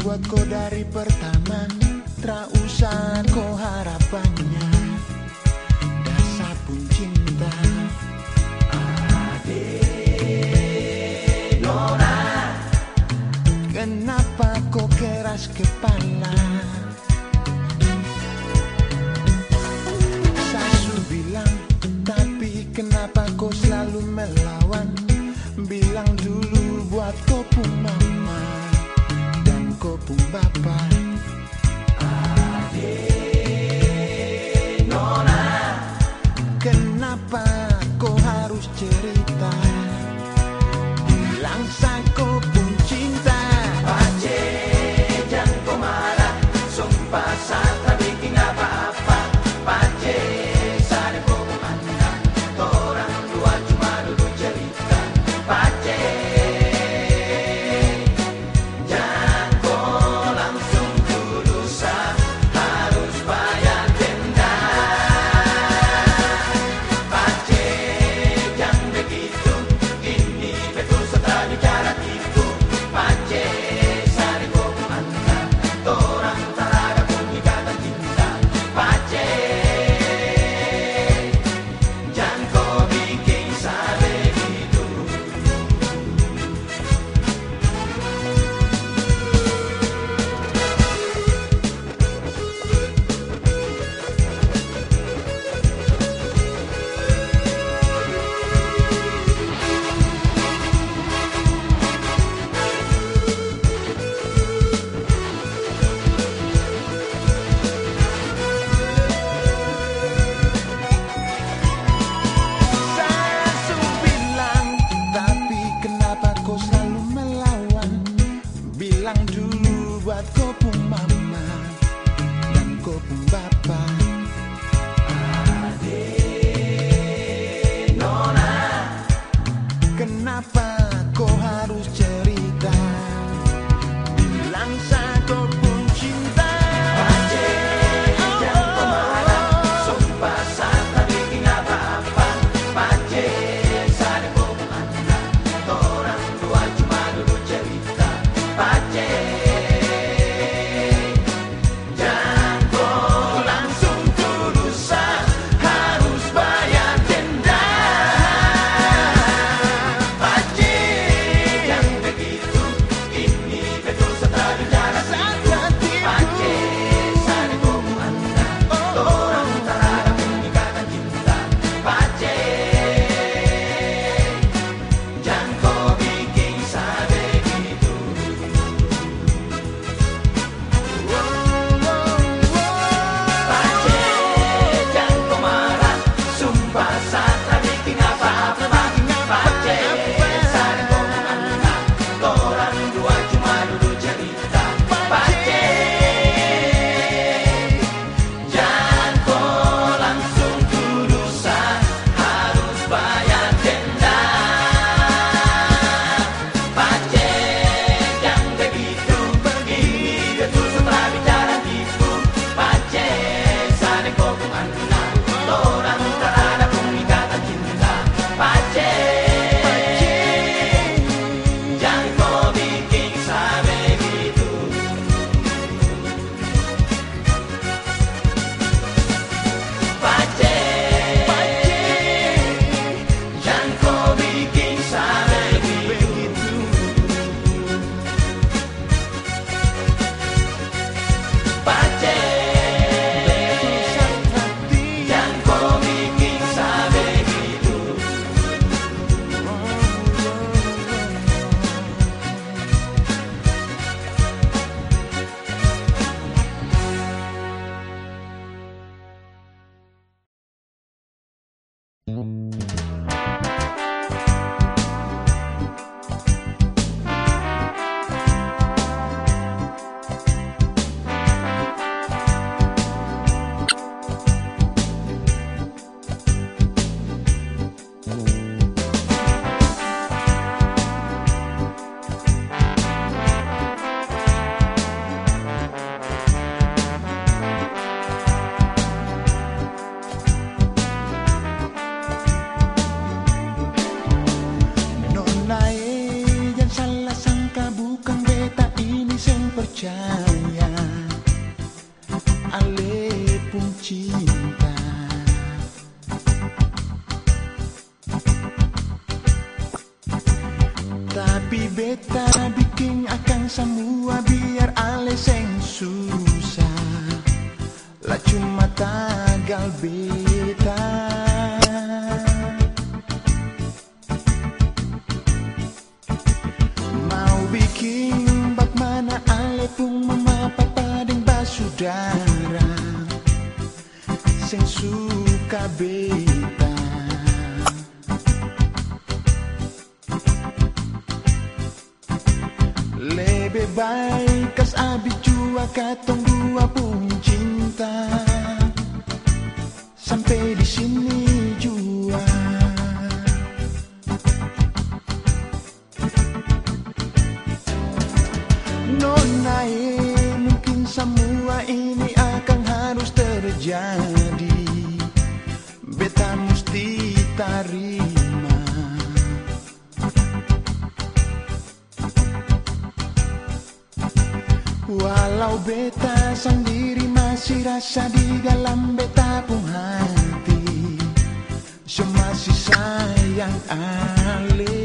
membuatku dari pertama Tak usah kau harapannya. Dasar pun cinta. Ade Nona Kenapa kau keras kepala? Saya bilang Tapi kenapa kau Nona Kenapa kau harus cerita bilang dulu buatku. may kong ang ilang Mm-hmm. Tapi beta bikin akan semua biar ale seng susah. Lah cuma tagal beta. Mau bikin bak mana ale pun memapa padeng basudara. Seng suka beta Lebih baik kas abi jua katong dua pun cinta. Sampai di sini jua. Nona eh, mungkin semua ini Walau beta sendiri masih rasa di dalam beta pun hati. So masih sayang Ale